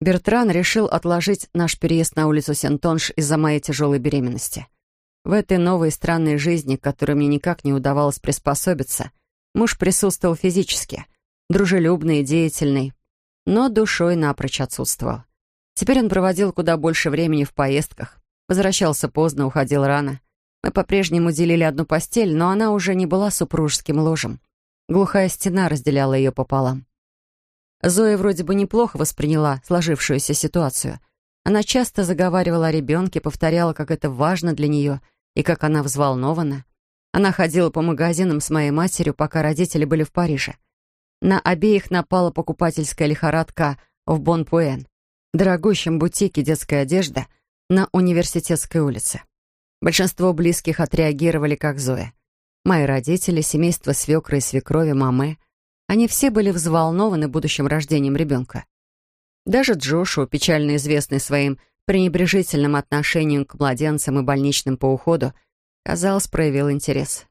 Бертран решил отложить наш переезд на улицу Сентонш из-за моей тяжелой беременности. В этой новой странной жизни, к которой мне никак не удавалось приспособиться, муж присутствовал физически, дружелюбный и деятельный, но душой напрочь отсутствовал. Теперь он проводил куда больше времени в поездках, возвращался поздно, уходил рано. Мы по-прежнему делили одну постель, но она уже не была супружеским ложем. Глухая стена разделяла ее пополам. Зоя вроде бы неплохо восприняла сложившуюся ситуацию. Она часто заговаривала о ребенке, повторяла, как это важно для нее и как она взволнована. Она ходила по магазинам с моей матерью, пока родители были в Париже. На обеих напала покупательская лихорадка в Бон-Пуэн, дорогущем бутике детской одежды на Университетской улице. Большинство близких отреагировали как Зоя. Мои родители, семейство свекры и свекрови, мамы, они все были взволнованы будущим рождением ребенка. Даже Джошу, печально известный своим пренебрежительным отношением к младенцам и больничным по уходу, казалось, проявил интерес.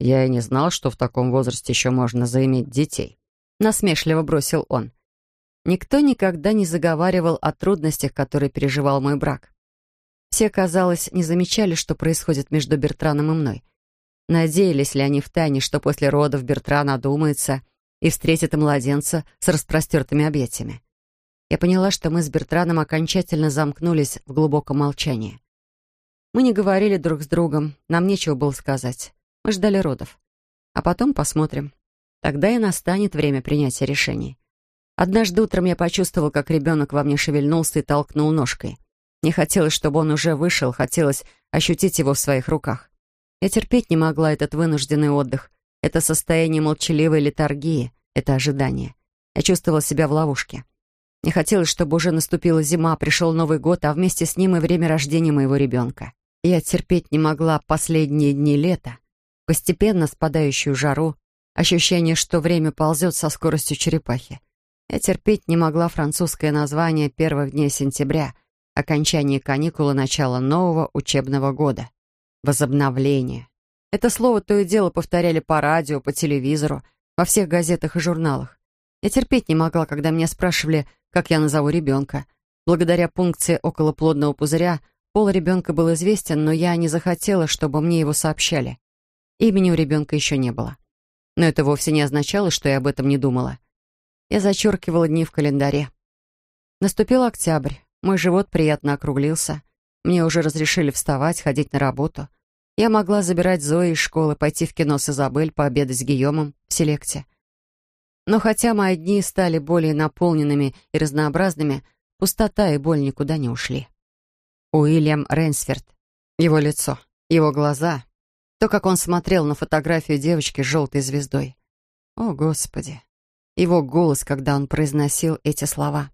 «Я и не знал, что в таком возрасте еще можно заиметь детей», — насмешливо бросил он. Никто никогда не заговаривал о трудностях, которые переживал мой брак. Все, казалось, не замечали, что происходит между Бертраном и мной. Надеялись ли они втайне, что после родов Бертран одумается и встретит младенца с распростертыми объятиями. Я поняла, что мы с Бертраном окончательно замкнулись в глубоком молчании. Мы не говорили друг с другом, нам нечего было сказать. Мы ждали родов. А потом посмотрим. Тогда и настанет время принятия решений. Однажды утром я почувствовал, как ребенок во мне шевельнулся и толкнул ножкой. Не хотелось, чтобы он уже вышел, хотелось ощутить его в своих руках. Я терпеть не могла этот вынужденный отдых, это состояние молчаливой летаргии, это ожидание. Я чувствовала себя в ловушке. Не хотелось, чтобы уже наступила зима, пришел Новый год, а вместе с ним и время рождения моего ребенка. Я терпеть не могла последние дни лета, постепенно спадающую жару, ощущение, что время ползет со скоростью черепахи. Я терпеть не могла французское название первых дней сентября, окончание каникулы, начала нового учебного года. Возобновление. Это слово то и дело повторяли по радио, по телевизору, во всех газетах и журналах. Я терпеть не могла, когда меня спрашивали, как я назову ребенка. Благодаря пункции околоплодного пузыря пол ребенка был известен, но я не захотела, чтобы мне его сообщали. Имени у ребенка еще не было. Но это вовсе не означало, что я об этом не думала. Я зачеркивала дни в календаре. Наступил октябрь. Мой живот приятно округлился. Мне уже разрешили вставать, ходить на работу — я могла забирать Зои из школы, пойти в кино с Изабель, пообедать с Гийомом в селекте. Но хотя мои дни стали более наполненными и разнообразными, пустота и боль никуда не ушли. Уильям Рейнсферд, его лицо, его глаза, то, как он смотрел на фотографию девочки с желтой звездой. О, Господи! Его голос, когда он произносил эти слова.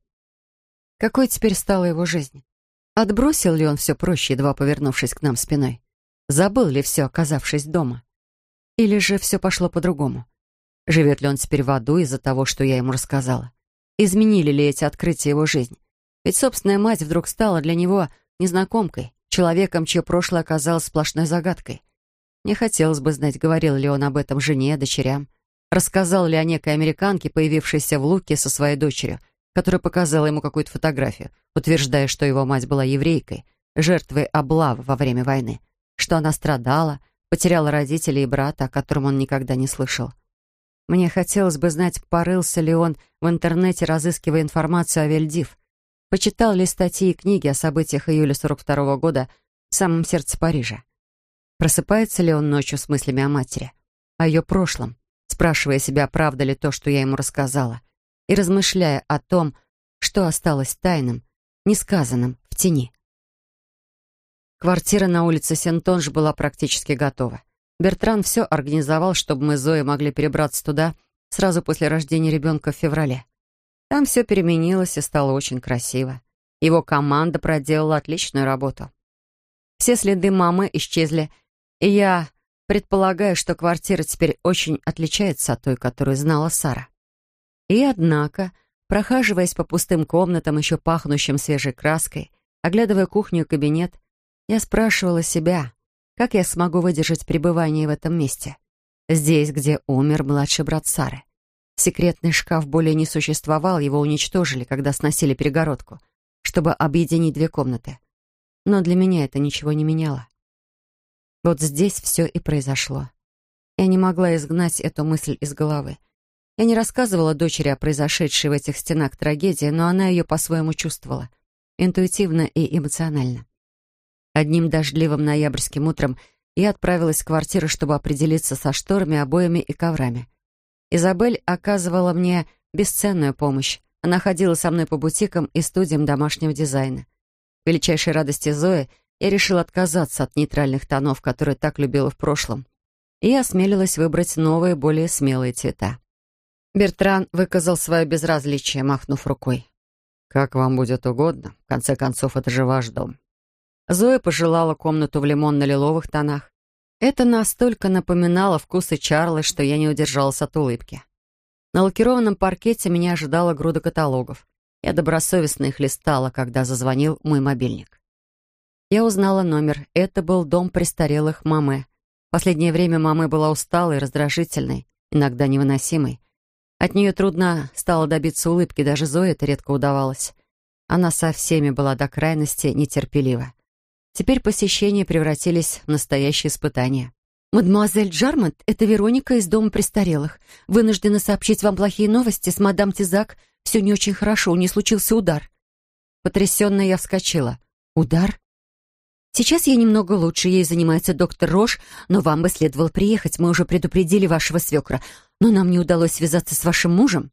Какой теперь стала его жизнь? Отбросил ли он все проще, едва повернувшись к нам спиной? Забыл ли все, оказавшись дома? Или же все пошло по-другому? Живет ли он теперь в аду из-за того, что я ему рассказала? Изменили ли эти открытия его жизнь? Ведь собственная мать вдруг стала для него незнакомкой, человеком, чье прошлое оказалось сплошной загадкой. Мне хотелось бы знать, говорил ли он об этом жене, дочерям. Рассказал ли о некой американке, появившейся в Луке со своей дочерью, которая показала ему какую-то фотографию, утверждая, что его мать была еврейкой, жертвой облавы во время войны что она страдала, потеряла родителей и брата, о котором он никогда не слышал. Мне хотелось бы знать, порылся ли он в интернете, разыскивая информацию о Вельдив, почитал ли статьи и книги о событиях июля 42 -го года в самом сердце Парижа. Просыпается ли он ночью с мыслями о матери, о ее прошлом, спрашивая себя, правда ли то, что я ему рассказала, и размышляя о том, что осталось тайным, несказанным, в тени. Квартира на улице Сентонж была практически готова. Бертран все организовал, чтобы мы с Зоей могли перебраться туда сразу после рождения ребенка в феврале. Там все переменилось и стало очень красиво. Его команда проделала отличную работу. Все следы мамы исчезли, и я предполагаю, что квартира теперь очень отличается от той, которую знала Сара. И однако, прохаживаясь по пустым комнатам, еще пахнущим свежей краской, оглядывая кухню и кабинет, я спрашивала себя, как я смогу выдержать пребывание в этом месте. Здесь, где умер младший брат Сары. Секретный шкаф более не существовал, его уничтожили, когда сносили перегородку, чтобы объединить две комнаты. Но для меня это ничего не меняло. Вот здесь все и произошло. Я не могла изгнать эту мысль из головы. Я не рассказывала дочери о произошедшей в этих стенах трагедии, но она ее по-своему чувствовала. Интуитивно и эмоционально. Одним дождливым ноябрьским утром я отправилась в квартиру, чтобы определиться со шторами, обоями и коврами. Изабель оказывала мне бесценную помощь. Она ходила со мной по бутикам и студиям домашнего дизайна. К величайшей радости Зои я решила отказаться от нейтральных тонов, которые так любила в прошлом, и осмелилась выбрать новые, более смелые цвета. Бертран выказал свое безразличие, махнув рукой. «Как вам будет угодно. В конце концов, это же ваш дом». Зоя пожелала комнату в лимонно-лиловых тонах. Это настолько напоминало вкусы Чарли, что я не удержалась от улыбки. На лакированном паркете меня ожидала груда каталогов. Я добросовестно их листала, когда зазвонил мой мобильник. Я узнала номер. Это был дом престарелых Маме. Последнее время Маме была усталой, раздражительной, иногда невыносимой. От нее трудно стало добиться улыбки, даже Зое это редко удавалось. Она со всеми была до крайности нетерпелива. Теперь посещения превратились в настоящее испытание. «Мадемуазель Джармонт, это Вероника из дома престарелых. Вынуждена сообщить вам плохие новости. С мадам Тизак все не очень хорошо, у нее случился удар». Потрясенно я вскочила. «Удар? Сейчас я немного лучше, ей занимается доктор Рош, но вам бы следовало приехать, мы уже предупредили вашего свекра, но нам не удалось связаться с вашим мужем».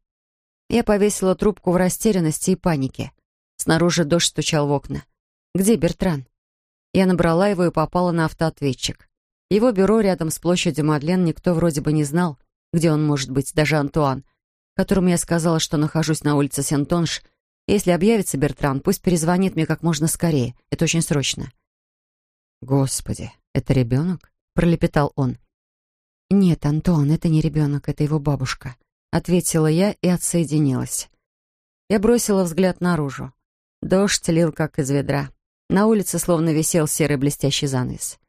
Я повесила трубку в растерянности и панике. Снаружи дождь стучал в окна. «Где Бертран?» Я набрала его и попала на автоответчик. Его бюро рядом с площадью Мадлен никто вроде бы не знал, где он может быть, даже Антуан, которому я сказала, что нахожусь на улице Сентонш. Если объявится Бертран, пусть перезвонит мне как можно скорее. Это очень срочно. «Господи, это ребенок?» — пролепетал он. «Нет, Антон, это не ребенок, это его бабушка», — ответила я и отсоединилась. Я бросила взгляд наружу. Дождь лил, как из ведра. На улице словно висел серый блестящий занавес.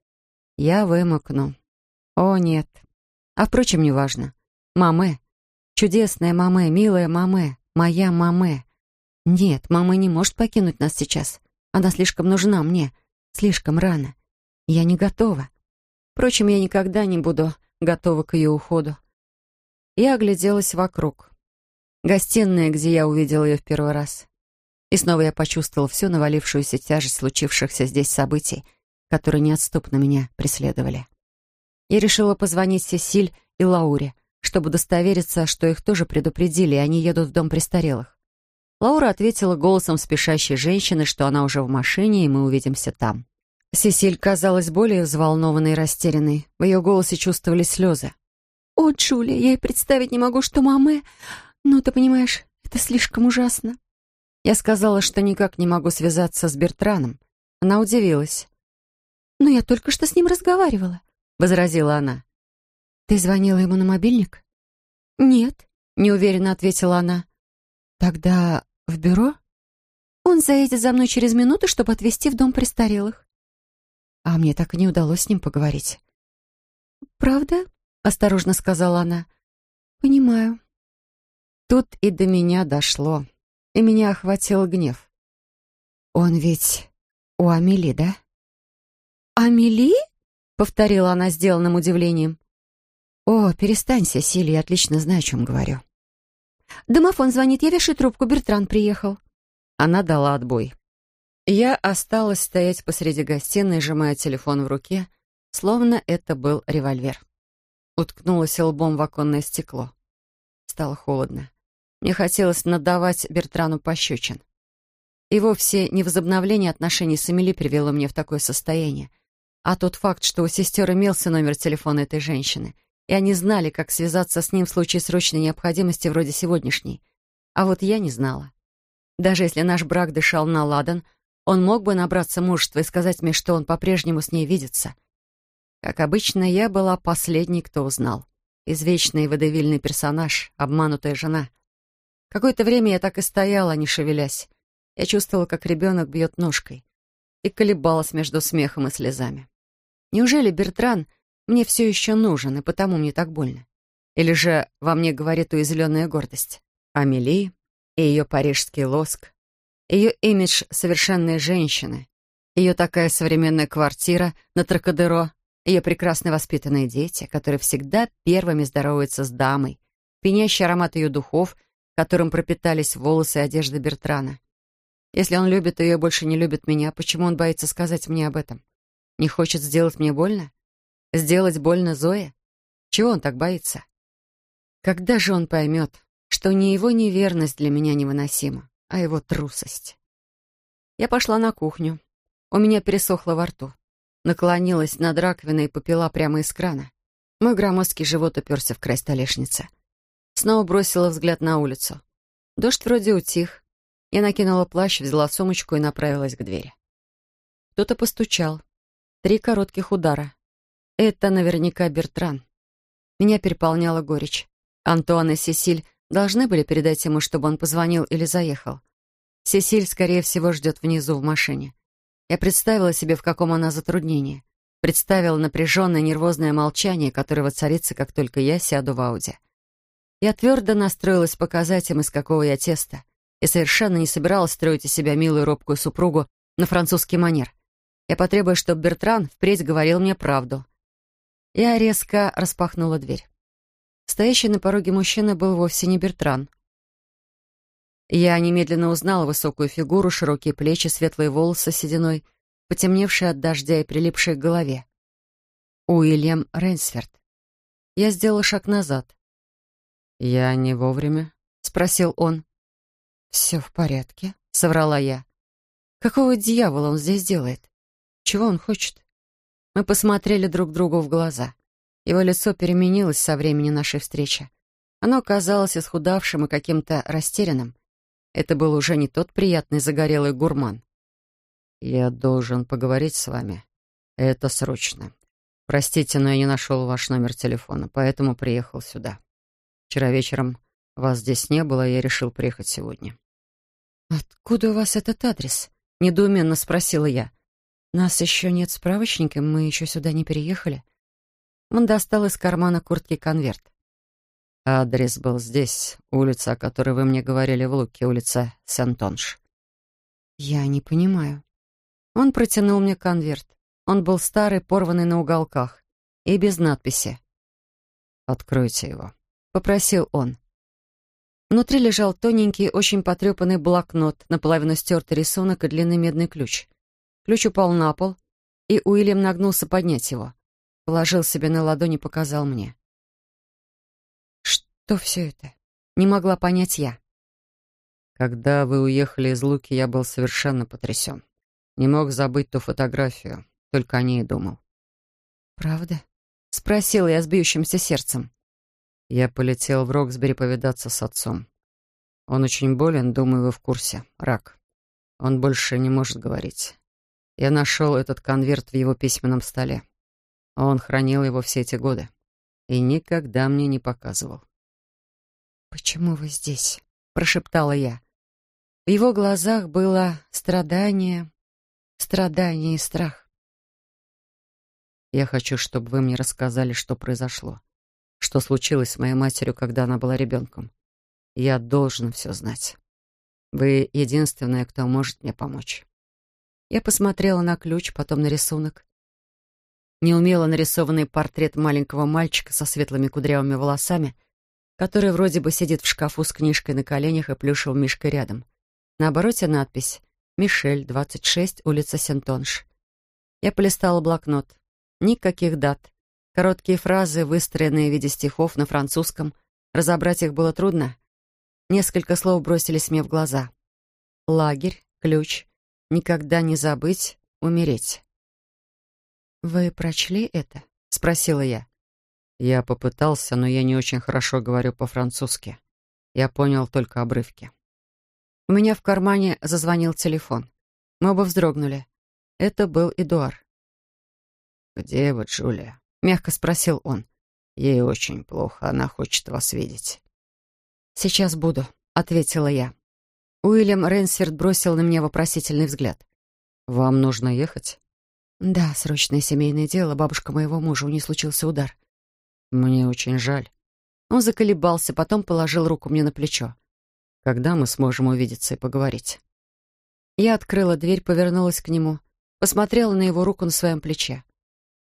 Я вымокну. О, нет. А впрочем, неважно. Маме. Чудесная маме, милая маме, моя маме. Нет, мама не может покинуть нас сейчас. Она слишком нужна мне. Слишком рано. Я не готова. Впрочем, я никогда не буду готова к ее уходу. Я огляделась вокруг. Гостиная, где я увидела ее в первый раз. И снова я почувствовала всю навалившуюся тяжесть случившихся здесь событий, которые неотступно меня преследовали. Я решила позвонить Сесиль и Лауре, чтобы удостовериться, что их тоже предупредили, и они едут в дом престарелых. Лаура ответила голосом спешащей женщины, что она уже в машине, и мы увидимся там. Сесиль казалась более взволнованной и растерянной. В ее голосе чувствовались слезы. «О, Джулия, я и представить не могу, что мамы... Ну, ты понимаешь, это слишком ужасно». Я сказала, что никак не могу связаться с Бертраном. Она удивилась. «Но я только что с ним разговаривала», — возразила она. «Ты звонила ему на мобильник?» «Нет», — неуверенно ответила она. «Тогда в бюро?» «Он заедет за мной через минуту, чтобы отвезти в дом престарелых». А мне так и не удалось с ним поговорить. «Правда?» — осторожно сказала она. «Понимаю». Тут и до меня дошло, и меня охватил гнев. «Он ведь у Амели, да?» «Амели?» — повторила она сделанным удивлением. «О, перестань, Сесилия, я отлично знаю, о чем говорю». «Домофон звонит, я вешаю трубку, Бертран приехал». Она дала отбой. Я осталась стоять посреди гостиной, сжимая телефон в руке, словно это был револьвер. Уткнулась лбом в оконное стекло. Стало холодно. Мне хотелось надавать Бертрану пощечин. И вовсе не возобновление отношений с Эмили привело меня в такое состояние, а тот факт, что у сестер имелся номер телефона этой женщины, и они знали, как связаться с ним в случае срочной необходимости вроде сегодняшней. А вот я не знала. Даже если наш брак дышал на ладан — он мог бы набраться мужества и сказать мне, что он по-прежнему с ней видится. Как обычно, я была последней, кто узнал. Извечный водевильный персонаж, обманутая жена. Какое-то время я так и стояла, не шевелясь. Я чувствовала, как ребенок бьет ножкой. И колебалась между смехом и слезами. Неужели Бертран мне все еще нужен, и потому мне так больно? Или же во мне говорит уязвленная гордость? Амели и ее парижский лоск, ее имидж совершенной женщины, ее такая современная квартира на Тракадеро, ее прекрасно воспитанные дети, которые всегда первыми здороваются с дамой, пенящий аромат ее духов, которым пропитались волосы и одежда Бертрана. Если он любит ее и больше не любит меня, почему он боится сказать мне об этом? Не хочет сделать мне больно? Сделать больно Зое? Чего он так боится? Когда же он поймет, что не его неверность для меня невыносима, а его трусость? Я пошла на кухню. У меня пересохло во рту. Наклонилась над раковиной и попила прямо из крана. Мой громоздкий живот уперся в край столешницы. Снова бросила взгляд на улицу. Дождь вроде утих. Я накинула плащ, взяла сумочку и направилась к двери. Кто-то постучал. Три коротких удара. Это наверняка Бертран. Меня переполняла горечь. Антуан и Сесиль должны были передать ему, чтобы он позвонил или заехал. Сесиль, скорее всего, ждет внизу в машине. Я представила себе, в каком она затруднении. Представила напряженное нервозное молчание, которое воцарится, как только я сяду в Ауди. Я твердо настроилась показать им, из какого я теста, и совершенно не собиралась строить из себя милую робкую супругу на французский манер. Я потребую, чтобы Бертран впредь говорил мне правду. Я резко распахнула дверь. Стоящий на пороге мужчина был вовсе не Бертран. Я немедленно узнала высокую фигуру, широкие плечи, светлые волосы сединой, потемневшие от дождя и прилипшие к голове. Уильям Рейнсферд. Я сделала шаг назад. «Я не вовремя?» — спросил он. «Все в порядке», — соврала я. «Какого дьявола он здесь делает? Чего он хочет?» Мы посмотрели друг другу в глаза. Его лицо переменилось со времени нашей встречи. Оно казалось исхудавшим и каким-то растерянным. Это был уже не тот приятный загорелый гурман. «Я должен поговорить с вами. Это срочно. Простите, но я не нашел ваш номер телефона, поэтому приехал сюда. Вчера вечером вас здесь не было, я решил приехать сегодня». «Откуда у вас этот адрес?» — недоуменно спросила я. «Нас еще нет справочника, мы еще сюда не переехали». Он достал из кармана куртки конверт. Адрес был здесь, улица, о которой вы мне говорили в Луке, улица Сентонш. Я не понимаю. Он протянул мне конверт. Он был старый, порванный на уголках и без надписи. «Откройте его», — попросил он. Внутри лежал тоненький, очень потрепанный блокнот, наполовину стертый рисунок и длинный медный ключ. Ключ упал на пол, и Уильям нагнулся поднять его. Положил себе на ладони и показал мне. Что все это? Не могла понять я. Когда вы уехали из Луки, я был совершенно потрясен. Не мог забыть ту фотографию, только о ней и думал. «Правда?» — спросила я с бьющимся сердцем. Я полетел в Роксбери повидаться с отцом. Он очень болен, думаю, вы в курсе. Рак. Он больше не может говорить. Я нашел этот конверт в его письменном столе. Он хранил его все эти годы и никогда мне не показывал. «Почему вы здесь?» — прошептала я. В его глазах было страдание, страдание и страх. «Я хочу, чтобы вы мне рассказали, что произошло, что случилось с моей матерью, когда она была ребенком. Я должен все знать. Вы единственная, кто может мне помочь». Я посмотрела на ключ, потом на рисунок неумело нарисованный портрет маленького мальчика со светлыми кудрявыми волосами, который вроде бы сидит в шкафу с книжкой на коленях и плюшевым мишкой рядом. На обороте надпись «Мишель, 26, улица Сентонш». Я полистала блокнот. Никаких дат. Короткие фразы, выстроенные в виде стихов на французском. Разобрать их было трудно. Несколько слов бросились мне в глаза. Лагерь, ключ, никогда не забыть, умереть. «Вы прочли это?» — спросила я. Я попытался, но я не очень хорошо говорю по-французски. Я понял только обрывки. У меня в кармане зазвонил телефон. Мы оба вздрогнули. Это был Эдуар. «Где вы, Джулия?» — мягко спросил он. «Ей очень плохо, она хочет вас видеть». «Сейчас буду», — ответила я. Уильям Рейнсферд бросил на меня вопросительный взгляд. «Вам нужно ехать?» «Да, срочное семейное дело. Бабушка моего мужа, у нее случился удар». «Мне очень жаль». Он заколебался, потом положил руку мне на плечо. «Когда мы сможем увидеться и поговорить?» Я открыла дверь, повернулась к нему, посмотрела на его руку на своем плече.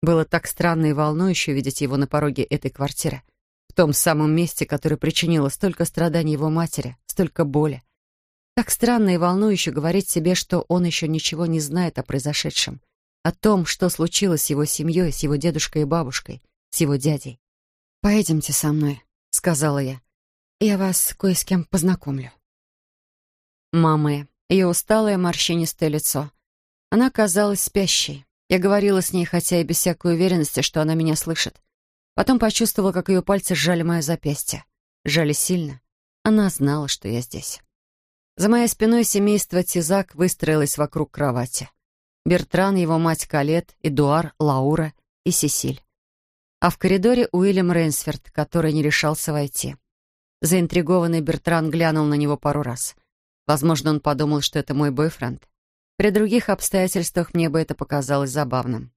Было так странно и волнующе видеть его на пороге этой квартиры, в том самом месте, которое причинило столько страданий его матери, столько боли. Так странно и волнующе говорить себе, что он еще ничего не знает о произошедшем, о том, что случилось с его семьей, с его дедушкой и бабушкой, с его дядей. «Поедемте со мной», — сказала я. «Я вас кое с кем познакомлю». Мама, ее усталое морщинистое лицо. Она казалась спящей. Я говорила с ней, хотя и без всякой уверенности, что она меня слышит. Потом почувствовала, как ее пальцы сжали мое запястье. Сжали сильно. Она знала, что я здесь. За моей спиной семейство Тизак выстроилось вокруг кровати. Бертран, его мать Калет, Эдуар, Лаура и Сесиль. А в коридоре Уильям Рейнсферд, который не решался войти. Заинтригованный Бертран глянул на него пару раз. Возможно, он подумал, что это мой бойфренд. При других обстоятельствах мне бы это показалось забавным.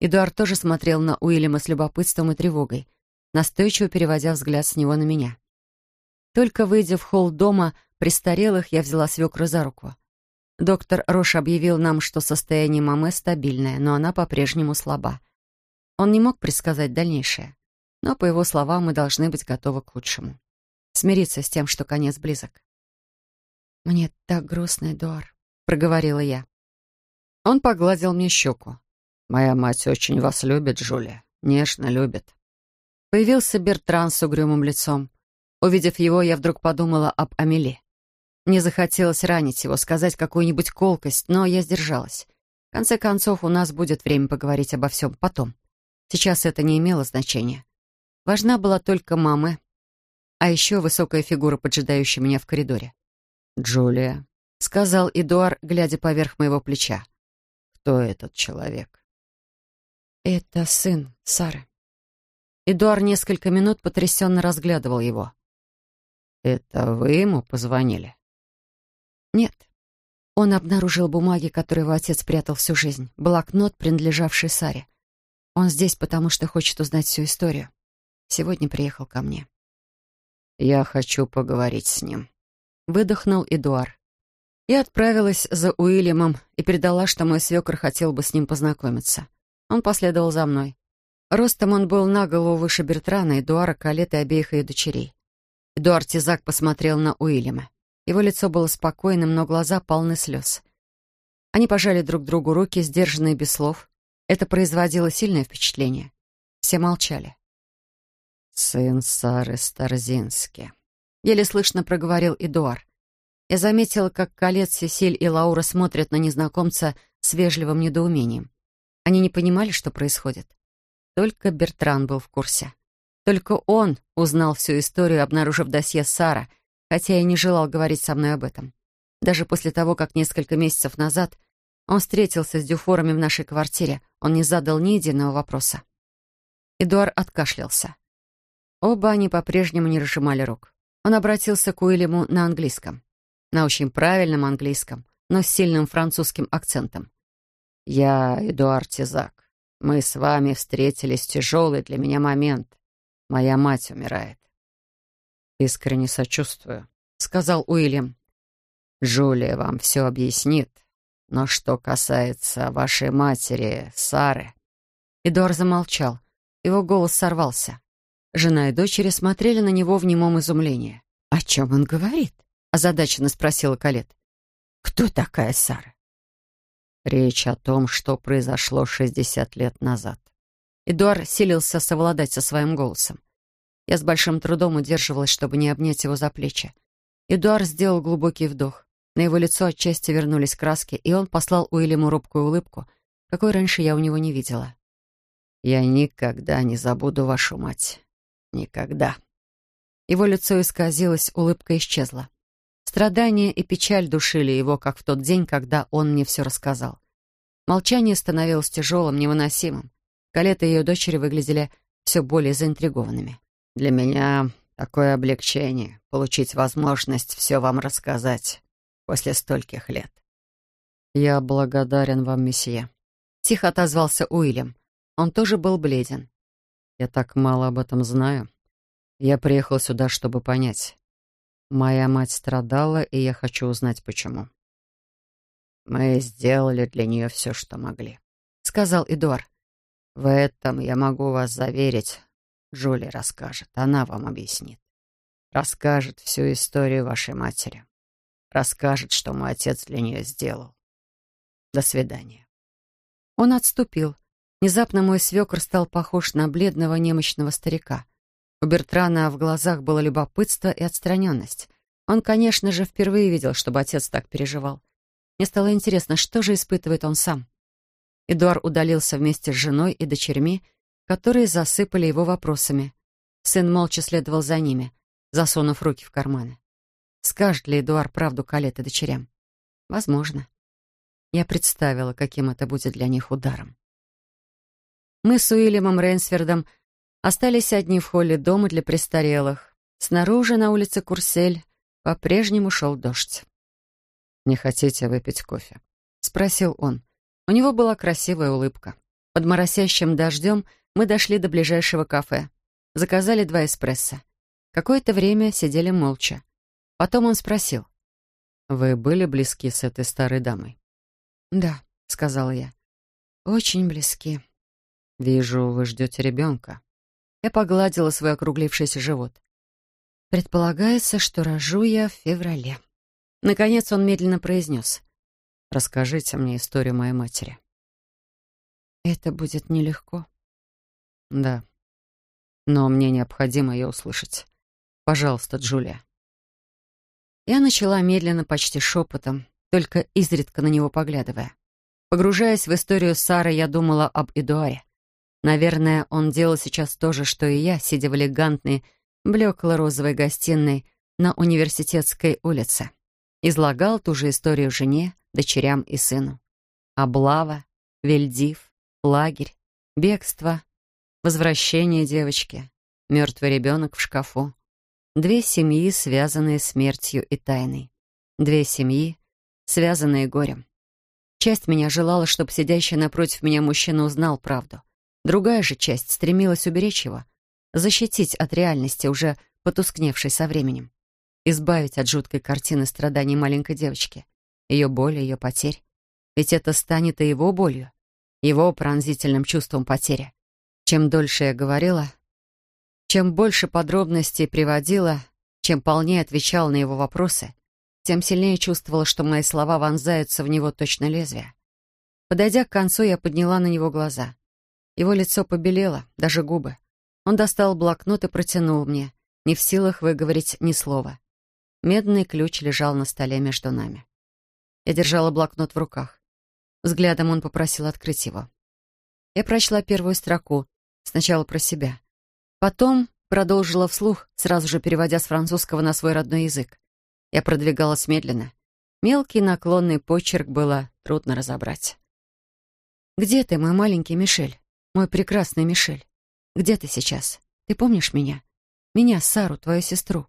Эдуард тоже смотрел на Уильяма с любопытством и тревогой, настойчиво переводя взгляд с него на меня. Только выйдя в холл дома престарелых, я взяла свекру за руку. Доктор Рош объявил нам, что состояние мамы стабильное, но она по-прежнему слаба. Он не мог предсказать дальнейшее, но, по его словам, мы должны быть готовы к лучшему. Смириться с тем, что конец близок. «Мне так грустно, Эдуард», — проговорила я. Он погладил мне щеку. «Моя мать очень вас любит, Джулия. Нежно любит». Появился Бертран с угрюмым лицом. Увидев его, я вдруг подумала об Амели. Мне захотелось ранить его, сказать какую-нибудь колкость, но я сдержалась. В конце концов, у нас будет время поговорить обо всем потом. Сейчас это не имело значения. Важна была только мама, а еще высокая фигура, поджидающая меня в коридоре. «Джулия», — сказал Эдуар, глядя поверх моего плеча. «Кто этот человек?» «Это сын Сары». Эдуар несколько минут потрясенно разглядывал его. «Это вы ему позвонили?» «Нет». Он обнаружил бумаги, которые его отец прятал всю жизнь. Блокнот, принадлежавший Саре. Он здесь, потому что хочет узнать всю историю. Сегодня приехал ко мне. «Я хочу поговорить с ним», — выдохнул Эдуар. Я отправилась за Уильямом и передала, что мой свекр хотел бы с ним познакомиться. Он последовал за мной. Ростом он был на голову выше Бертрана, Эдуара, Калет и обеих ее дочерей. Эдуард Тизак посмотрел на Уильяма. Его лицо было спокойным, но глаза полны слез. Они пожали друг другу руки, сдержанные без слов. Это производило сильное впечатление. Все молчали. «Сын Сары Старзински», — еле слышно проговорил Эдуард. Я заметила, как Калет, Сесиль и Лаура смотрят на незнакомца с вежливым недоумением. Они не понимали, что происходит. Только Бертран был в курсе. Только он узнал всю историю, обнаружив досье Сара, хотя и не желал говорить со мной об этом. Даже после того, как несколько месяцев назад он встретился с Дюфорами в нашей квартире, он не задал ни единого вопроса. Эдуард откашлялся. Оба они по-прежнему не разжимали рук. Он обратился к Уильяму на английском на очень правильном английском, но с сильным французским акцентом. «Я Эдуард Тизак. Мы с вами встретились в тяжелый для меня момент. Моя мать умирает». «Искренне сочувствую», — сказал Уильям. «Джулия вам все объяснит. Но что касается вашей матери, Сары...» Эдуард замолчал. Его голос сорвался. Жена и дочери смотрели на него в немом изумлении. «О чем он говорит?» Озадаченно спросила Калет. «Кто такая Сара?» Речь о том, что произошло 60 лет назад. Эдуард силился совладать со своим голосом. Я с большим трудом удерживалась, чтобы не обнять его за плечи. Эдуард сделал глубокий вдох. На его лицо отчасти вернулись краски, и он послал Уильяму робкую улыбку, какой раньше я у него не видела. «Я никогда не забуду вашу мать. Никогда». Его лицо исказилось, улыбка исчезла. Страдания и печаль душили его, как в тот день, когда он мне все рассказал. Молчание становилось тяжелым, невыносимым. Калета и ее дочери выглядели все более заинтригованными. «Для меня такое облегчение — получить возможность все вам рассказать после стольких лет». «Я благодарен вам, месье», — тихо отозвался Уильям. Он тоже был бледен. «Я так мало об этом знаю. Я приехал сюда, чтобы понять. Моя мать страдала, и я хочу узнать, почему. Мы сделали для нее все, что могли, — сказал Эдуард. В этом я могу вас заверить. Джули расскажет, она вам объяснит. Расскажет всю историю вашей матери. Расскажет, что мой отец для нее сделал. До свидания. Он отступил. Внезапно мой свекр стал похож на бледного немощного старика. У Бертрана в глазах было любопытство и отстраненность. Он, конечно же, впервые видел, чтобы отец так переживал. Мне стало интересно, что же испытывает он сам. Эдуард удалился вместе с женой и дочерьми, которые засыпали его вопросами. Сын молча следовал за ними, засунув руки в карманы. Скажет ли Эдуард правду Калет и дочерям? Возможно. Я представила, каким это будет для них ударом. Мы с Уильямом Рейнсфердом остались одни в холле дома для престарелых. Снаружи, на улице Курсель, по-прежнему шел дождь. «Не хотите выпить кофе?» — спросил он. У него была красивая улыбка. Под моросящим дождем мы дошли до ближайшего кафе. Заказали два эспрессо. Какое-то время сидели молча. Потом он спросил. «Вы были близки с этой старой дамой?» «Да», — сказала я. «Очень близки». «Вижу, вы ждете ребенка». Я погладила свой округлившийся живот. «Предполагается, что рожу я в феврале». Наконец он медленно произнес. Расскажите мне историю моей матери. Это будет нелегко. Да. Но мне необходимо ее услышать. Пожалуйста, Джулия. Я начала медленно, почти шепотом, только изредка на него поглядывая. Погружаясь в историю Сары, я думала об Эдуаре. Наверное, он делал сейчас то же, что и я, сидя в элегантной, блекло-розовой гостиной на университетской улице. Излагал ту же историю жене, дочерям и сыну. Облава, Вельдив, лагерь, бегство, возвращение девочки, мертвый ребенок в шкафу. Две семьи, связанные смертью и тайной. Две семьи, связанные горем. Часть меня желала, чтобы сидящий напротив меня мужчина узнал правду. Другая же часть стремилась уберечь его, защитить от реальности, уже потускневшей со временем, избавить от жуткой картины страданий маленькой девочки ее боли, ее потерь. Ведь это станет и его болью, его пронзительным чувством потери. Чем дольше я говорила, чем больше подробностей приводила, чем полнее отвечала на его вопросы, тем сильнее чувствовала, что мои слова вонзаются в него точно лезвие. Подойдя к концу, я подняла на него глаза. Его лицо побелело, даже губы. Он достал блокнот и протянул мне, не в силах выговорить ни слова. Медный ключ лежал на столе между нами. Я держала блокнот в руках. Взглядом он попросил открыть его. Я прочла первую строку, сначала про себя. Потом продолжила вслух, сразу же переводя с французского на свой родной язык. Я продвигалась медленно. Мелкий наклонный почерк было трудно разобрать. «Где ты, мой маленький Мишель? Мой прекрасный Мишель? Где ты сейчас? Ты помнишь меня? Меня, Сару, твою сестру?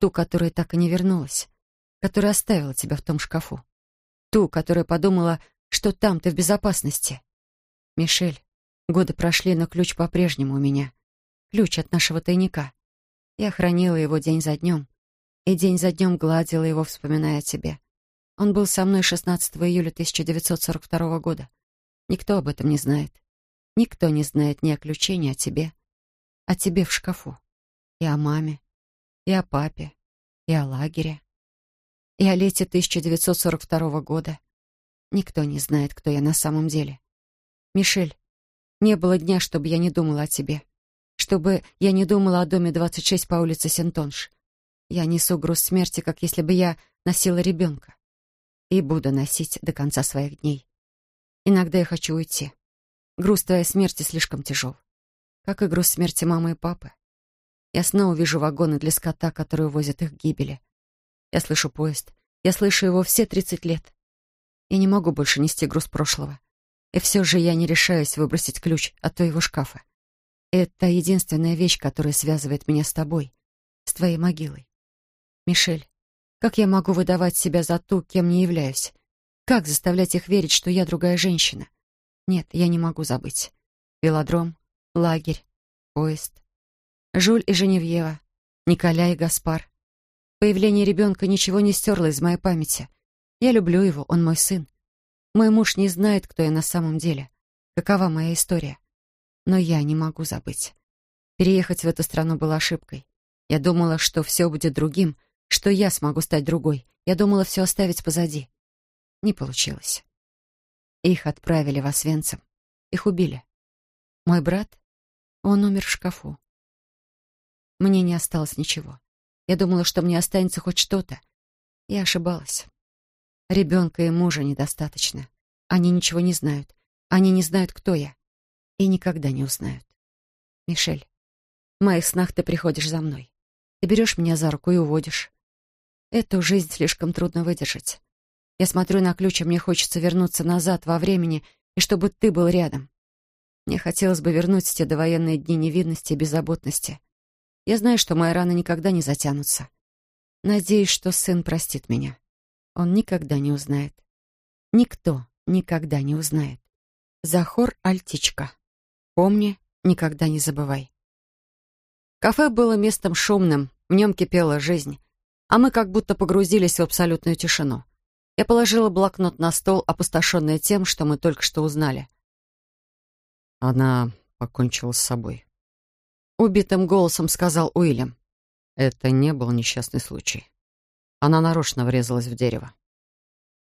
Ту, которая так и не вернулась, которая оставила тебя в том шкафу?» Ту, которая подумала, что там ты в безопасности. Мишель, годы прошли, но ключ по-прежнему у меня. Ключ от нашего тайника. Я хранила его день за днем. И день за днем гладила его, вспоминая о тебе. Он был со мной 16 июля 1942 года. Никто об этом не знает. Никто не знает ни о ключе, ни о тебе. О тебе в шкафу. И о маме. И о папе. И о лагере и о лете 1942 года. Никто не знает, кто я на самом деле. Мишель, не было дня, чтобы я не думала о тебе. Чтобы я не думала о доме 26 по улице Сентонш. Я несу груз смерти, как если бы я носила ребенка. И буду носить до конца своих дней. Иногда я хочу уйти. Груз твоей смерти слишком тяжел. Как и груз смерти мамы и папы. Я снова вижу вагоны для скота, которые возят их к гибели. Я слышу поезд. Я слышу его все тридцать лет. Я не могу больше нести груз прошлого. И все же я не решаюсь выбросить ключ от твоего шкафа. Это единственная вещь, которая связывает меня с тобой, с твоей могилой. Мишель, как я могу выдавать себя за ту, кем не являюсь? Как заставлять их верить, что я другая женщина? Нет, я не могу забыть. Велодром, лагерь, поезд. Жуль и Женевьева, Николя и Гаспар. Появление ребенка ничего не стерло из моей памяти. Я люблю его, он мой сын. Мой муж не знает, кто я на самом деле, какова моя история. Но я не могу забыть. Переехать в эту страну было ошибкой. Я думала, что все будет другим, что я смогу стать другой. Я думала все оставить позади. Не получилось. Их отправили в Освенцим. Их убили. Мой брат, он умер в шкафу. Мне не осталось ничего. Я думала, что мне останется хоть что-то. Я ошибалась. Ребенка и мужа недостаточно. Они ничего не знают. Они не знают, кто я. И никогда не узнают. Мишель, в моих снах ты приходишь за мной. Ты берешь меня за руку и уводишь. Эту жизнь слишком трудно выдержать. Я смотрю на ключ, и мне хочется вернуться назад во времени, и чтобы ты был рядом. Мне хотелось бы вернуть те довоенные дни невидности и беззаботности. Я знаю, что мои раны никогда не затянутся. Надеюсь, что сын простит меня. Он никогда не узнает. Никто никогда не узнает. Захор Альтичка. Помни, никогда не забывай. Кафе было местом шумным, в нем кипела жизнь, а мы как будто погрузились в абсолютную тишину. Я положила блокнот на стол, опустошенный тем, что мы только что узнали. Она покончила с собой убитым голосом сказал Уильям. Это не был несчастный случай. Она нарочно врезалась в дерево.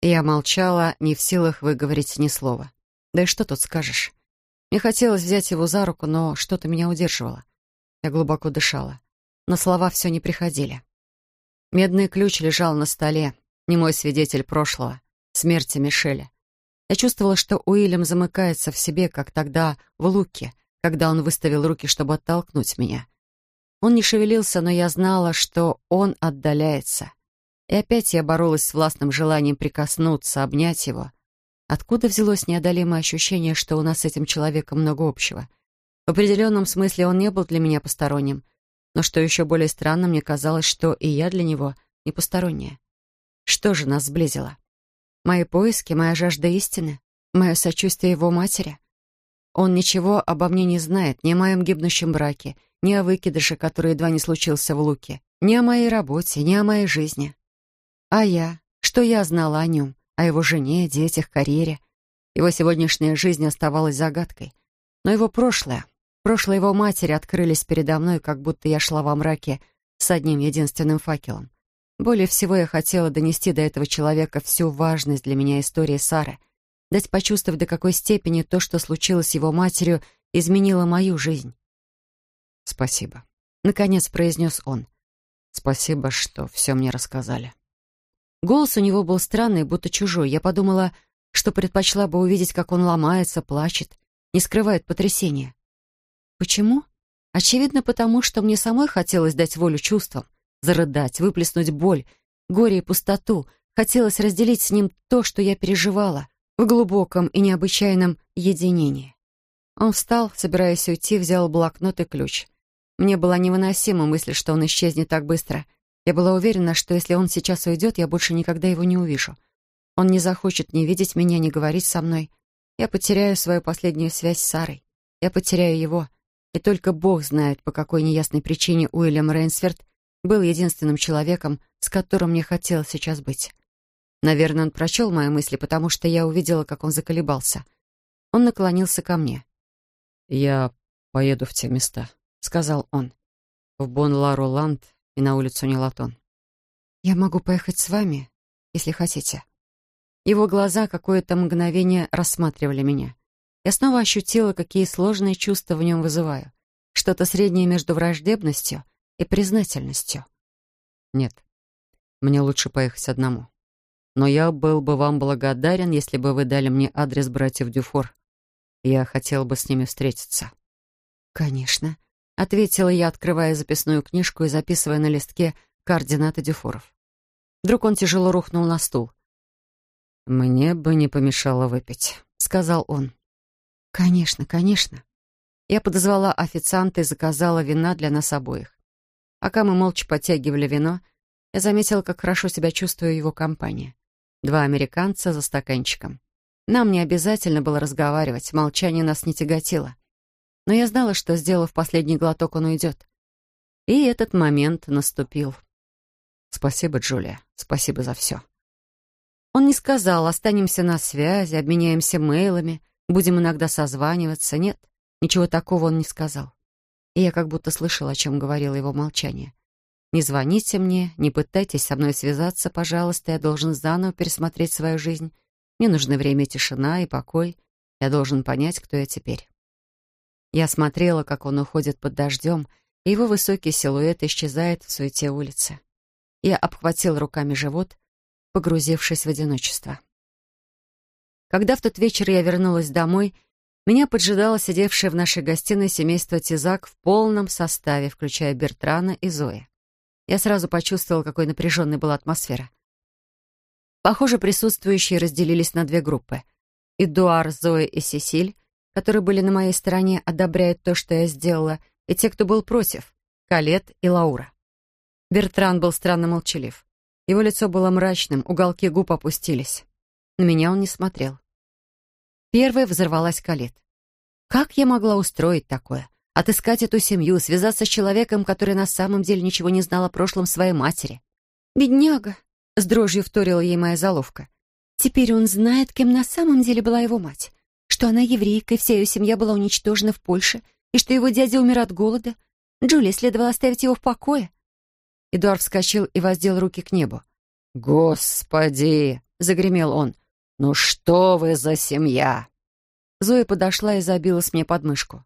Я молчала, не в силах выговорить ни слова. Да и что тут скажешь? Мне хотелось взять его за руку, но что-то меня удерживало. Я глубоко дышала. Но слова все не приходили. Медный ключ лежал на столе, не мой свидетель прошлого, смерти Мишеля. Я чувствовала, что Уильям замыкается в себе, как тогда в Луке — когда он выставил руки, чтобы оттолкнуть меня. Он не шевелился, но я знала, что он отдаляется. И опять я боролась с властным желанием прикоснуться, обнять его. Откуда взялось неодолимое ощущение, что у нас с этим человеком много общего? В определенном смысле он не был для меня посторонним, но что еще более странно, мне казалось, что и я для него не посторонняя. Что же нас сблизило? Мои поиски, моя жажда истины, мое сочувствие его матери — он ничего обо мне не знает, ни о моем гибнущем браке, ни о выкидыше, который едва не случился в Луке, ни о моей работе, ни о моей жизни. А я? Что я знала о нем, о его жене, детях, карьере? Его сегодняшняя жизнь оставалась загадкой. Но его прошлое, прошлое его матери открылись передо мной, как будто я шла во мраке с одним единственным факелом. Более всего я хотела донести до этого человека всю важность для меня истории Сары — дать почувствовать, до какой степени то, что случилось с его матерью, изменило мою жизнь. «Спасибо», — наконец произнес он. «Спасибо, что все мне рассказали». Голос у него был странный, будто чужой. Я подумала, что предпочла бы увидеть, как он ломается, плачет, не скрывает потрясения. Почему? Очевидно, потому что мне самой хотелось дать волю чувствам, зарыдать, выплеснуть боль, горе и пустоту. Хотелось разделить с ним то, что я переживала в глубоком и необычайном единении. Он встал, собираясь уйти, взял блокнот и ключ. Мне была невыносима мысль, что он исчезнет так быстро. Я была уверена, что если он сейчас уйдет, я больше никогда его не увижу. Он не захочет ни видеть меня, ни говорить со мной. Я потеряю свою последнюю связь с Сарой. Я потеряю его. И только Бог знает, по какой неясной причине Уильям Рейнсферд был единственным человеком, с которым мне хотелось сейчас быть. Наверное, он прочел мои мысли, потому что я увидела, как он заколебался. Он наклонился ко мне. «Я поеду в те места», — сказал он. «В Бон-Ла-Роланд и на улицу Нелатон». «Я могу поехать с вами, если хотите». Его глаза какое-то мгновение рассматривали меня. Я снова ощутила, какие сложные чувства в нем вызываю. Что-то среднее между враждебностью и признательностью. «Нет, мне лучше поехать одному» но я был бы вам благодарен, если бы вы дали мне адрес братьев Дюфор. Я хотел бы с ними встретиться». «Конечно», — ответила я, открывая записную книжку и записывая на листке координаты Дюфоров. Вдруг он тяжело рухнул на стул. «Мне бы не помешало выпить», — сказал он. «Конечно, конечно». Я подозвала официанта и заказала вина для нас обоих. Пока мы молча подтягивали вино, я заметила, как хорошо себя чувствую его компания. Два американца за стаканчиком. Нам не обязательно было разговаривать, молчание нас не тяготило. Но я знала, что, сделав последний глоток, он уйдет. И этот момент наступил. Спасибо, Джулия. Спасибо за все. Он не сказал, останемся на связи, обменяемся мейлами, будем иногда созваниваться. Нет, ничего такого он не сказал. И я как будто слышала, о чем говорило его молчание. «Не звоните мне, не пытайтесь со мной связаться, пожалуйста, я должен заново пересмотреть свою жизнь. Мне нужны время тишина и покой. Я должен понять, кто я теперь». Я смотрела, как он уходит под дождем, и его высокий силуэт исчезает в суете улицы. Я обхватил руками живот, погрузившись в одиночество. Когда в тот вечер я вернулась домой, меня поджидало сидевшее в нашей гостиной семейство Тизак в полном составе, включая Бертрана и Зои. Я сразу почувствовала, какой напряженной была атмосфера. Похоже, присутствующие разделились на две группы. Эдуар, Зоя и Сесиль, которые были на моей стороне, одобряют то, что я сделала, и те, кто был против, Калет и Лаура. Бертран был странно молчалив. Его лицо было мрачным, уголки губ опустились. На меня он не смотрел. Первой взорвалась Калет. Как я могла устроить такое? Отыскать эту семью, связаться с человеком, который на самом деле ничего не знал о прошлом своей матери? «Бедняга!» — с дрожью вторила ей моя заловка. «Теперь он знает, кем на самом деле была его мать. Что она еврейка, и вся ее семья была уничтожена в Польше, и что его дядя умер от голода. Джулия следовало оставить его в покое. Эдуард вскочил и воздел руки к небу. «Господи!» — загремел он. «Ну что вы за семья?» Зоя подошла и забилась мне под мышку.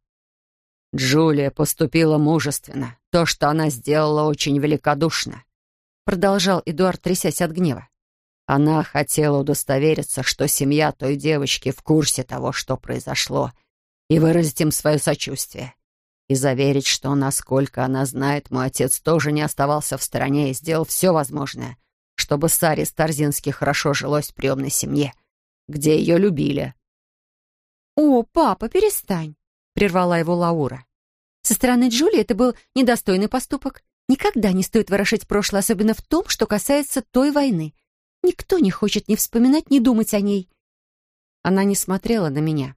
«Джулия поступила мужественно. То, что она сделала, очень великодушно», — продолжал Эдуард, трясясь от гнева. «Она хотела удостовериться, что семья той девочки в курсе того, что произошло, и выразить им свое сочувствие и заверить, что, насколько она знает, мой отец тоже не оставался в стороне и сделал все возможное, чтобы Саре Старзински хорошо жилось в приемной семье, где ее любили. «О, папа, перестань!» — прервала его Лаура. «Со стороны Джулии это был недостойный поступок. Никогда не стоит ворошить прошлое, особенно в том, что касается той войны. Никто не хочет ни вспоминать, ни думать о ней». Она не смотрела на меня,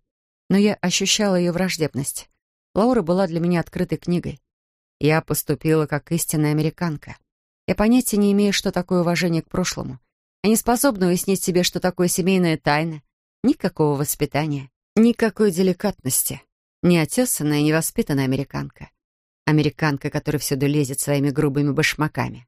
но я ощущала ее враждебность. Лаура была для меня открытой книгой. Я поступила как истинная американка. Я понятия не имею, что такое уважение к прошлому. Я не способна уяснить себе, что такое семейная тайна. Никакого воспитания, никакой деликатности. Неотесанная, невоспитанная американка. Американка, которая всюду лезет своими грубыми башмаками.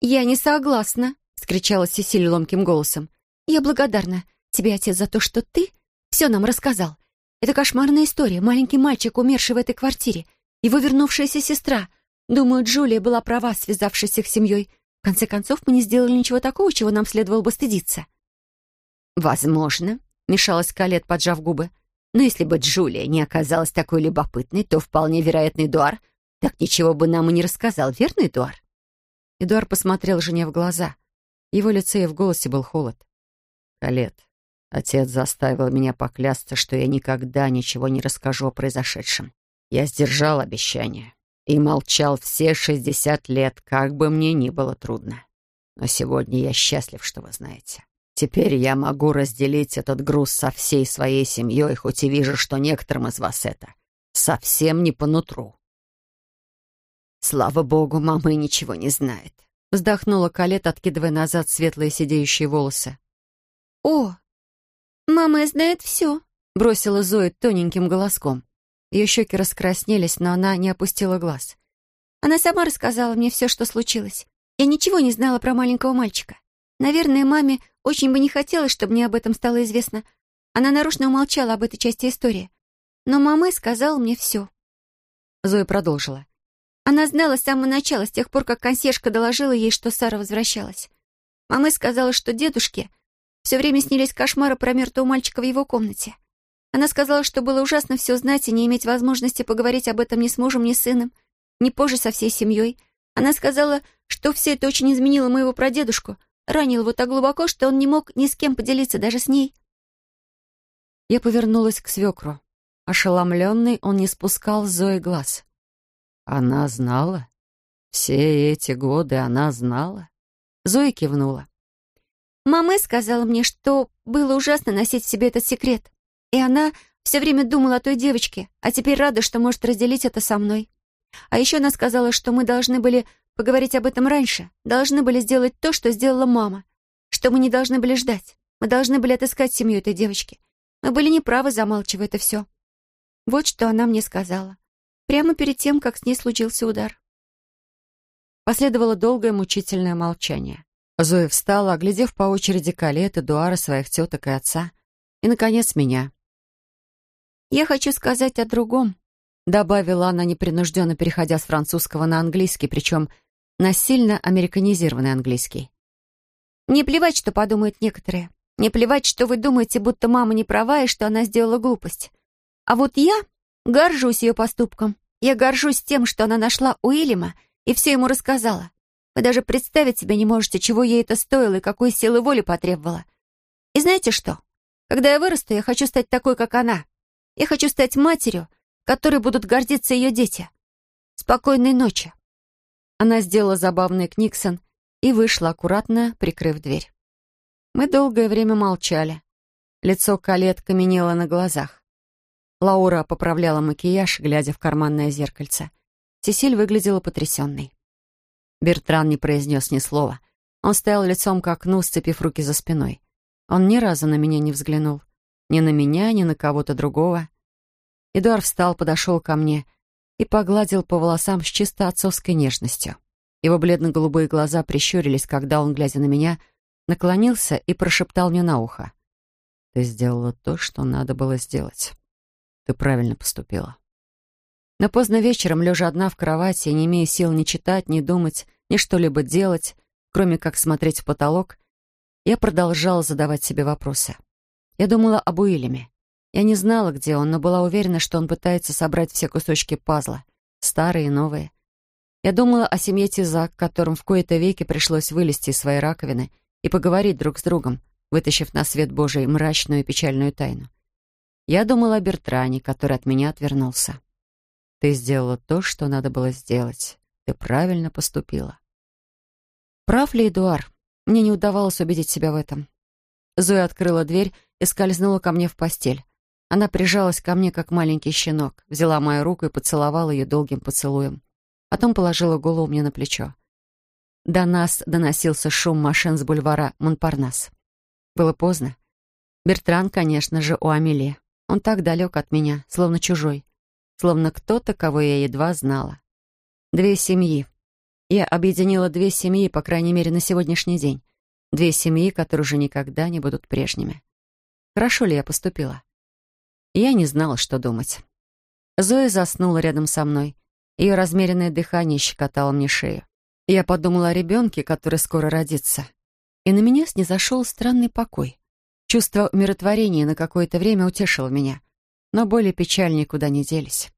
«Я не согласна», — скричала Сесиль ломким голосом. «Я благодарна тебе, отец, за то, что ты все нам рассказал. Это кошмарная история. Маленький мальчик, умерший в этой квартире. Его вернувшаяся сестра. Думаю, Джулия была права, связавшись с их семьей. В конце концов, мы не сделали ничего такого, чего нам следовало бы стыдиться. «Возможно», — мешалась Калет, поджав губы. «Но если бы Джулия не оказалась такой любопытной, то вполне вероятно, Эдуар так ничего бы нам и не рассказал, верно, Эдуар?» Эдуар посмотрел жене в глаза. Его лице и в голосе был холод. «Калет, Отец заставил меня поклясться, что я никогда ничего не расскажу о произошедшем. Я сдержал обещание и молчал все шестьдесят лет, как бы мне ни было трудно. Но сегодня я счастлив, что вы знаете. Теперь я могу разделить этот груз со всей своей семьей, хоть и вижу, что некоторым из вас это совсем не по нутру. Слава богу, мама ничего не знает. Вздохнула Калет, откидывая назад светлые сидеющие волосы. «О, «Мама знает все», — бросила Зоя тоненьким голоском. Ее щеки раскраснелись, но она не опустила глаз. «Она сама рассказала мне все, что случилось. Я ничего не знала про маленького мальчика. Наверное, маме очень бы не хотелось, чтобы мне об этом стало известно. Она нарочно умолчала об этой части истории. Но мама сказала мне все». Зоя продолжила. Она знала с самого начала, с тех пор, как консьержка доложила ей, что Сара возвращалась. Мама сказала, что дедушке все время снились кошмары про мертвого мальчика в его комнате. Она сказала, что было ужасно все знать и не иметь возможности поговорить об этом ни с мужем, ни с сыном, ни позже со всей семьей. Она сказала, что все это очень изменило моего прадедушку, ранило его так глубоко, что он не мог ни с кем поделиться, даже с ней. Я повернулась к свекру. Ошеломленный, он не спускал с Зои глаз. «Она знала? Все эти годы она знала?» Зоя кивнула. Мама сказала мне, что было ужасно носить в себе этот секрет. И она все время думала о той девочке, а теперь рада, что может разделить это со мной. А еще она сказала, что мы должны были поговорить об этом раньше, должны были сделать то, что сделала мама, что мы не должны были ждать. Мы должны были отыскать семью этой девочки. Мы были неправы, замалчивая это все. Вот что она мне сказала. Прямо перед тем, как с ней случился удар. Последовало долгое мучительное молчание. Зоя встала, оглядев по очереди Калет, Эдуара, своих теток и отца, и, наконец, меня. «Я хочу сказать о другом», — добавила она, непринужденно переходя с французского на английский, причем на сильно американизированный английский. «Мне плевать, что подумают некоторые. Мне плевать, что вы думаете, будто мама не права и что она сделала глупость. А вот я горжусь ее поступком. Я горжусь тем, что она нашла Уильяма и все ему рассказала. Вы даже представить себе не можете, чего ей это стоило и какой силы воли потребовало. И знаете что? Когда я вырасту, я хочу стать такой, как она. Я хочу стать матерью, которой будут гордиться ее дети. Спокойной ночи. Она сделала забавный книксон и вышла, аккуратно прикрыв дверь. Мы долгое время молчали. Лицо Калет каменело на глазах. Лаура поправляла макияж, глядя в карманное зеркальце. Сесиль выглядела потрясенной. Бертран не произнес ни слова. Он стоял лицом к окну, сцепив руки за спиной. Он ни разу на меня не взглянул. Ни на меня, ни на кого-то другого. Эдуард встал, подошел ко мне и погладил по волосам с чисто отцовской нежностью. Его бледно-голубые глаза прищурились, когда он, глядя на меня, наклонился и прошептал мне на ухо. «Ты сделала то, что надо было сделать. Ты правильно поступила». Но поздно вечером, лежа одна в кровати, не имея сил ни читать, ни думать, ни что-либо делать, кроме как смотреть в потолок, я продолжала задавать себе вопросы. Я думала об Уильяме. Я не знала, где он, но была уверена, что он пытается собрать все кусочки пазла, старые и новые. Я думала о семье Тизак, которым в кои-то веки пришлось вылезти из своей раковины и поговорить друг с другом, вытащив на свет Божий мрачную и печальную тайну. Я думала о Бертране, который от меня отвернулся. Ты сделала то, что надо было сделать. Ты правильно поступила. Прав ли Эдуар? Мне не удавалось убедить себя в этом. Зоя открыла дверь и скользнула ко мне в постель. Она прижалась ко мне, как маленький щенок, взяла мою руку и поцеловала ее долгим поцелуем. Потом положила голову мне на плечо. До нас доносился шум машин с бульвара Монпарнас. Было поздно. Бертран, конечно же, у Амели. Он так далек от меня, словно чужой словно кто-то, кого я едва знала. Две семьи. Я объединила две семьи, по крайней мере, на сегодняшний день. Две семьи, которые уже никогда не будут прежними. Хорошо ли я поступила? Я не знала, что думать. Зоя заснула рядом со мной. Ее размеренное дыхание щекотало мне шею. Я подумала о ребенке, который скоро родится. И на меня снизошел странный покой. Чувство умиротворения на какое-то время утешило меня но боли и печаль никуда не делись.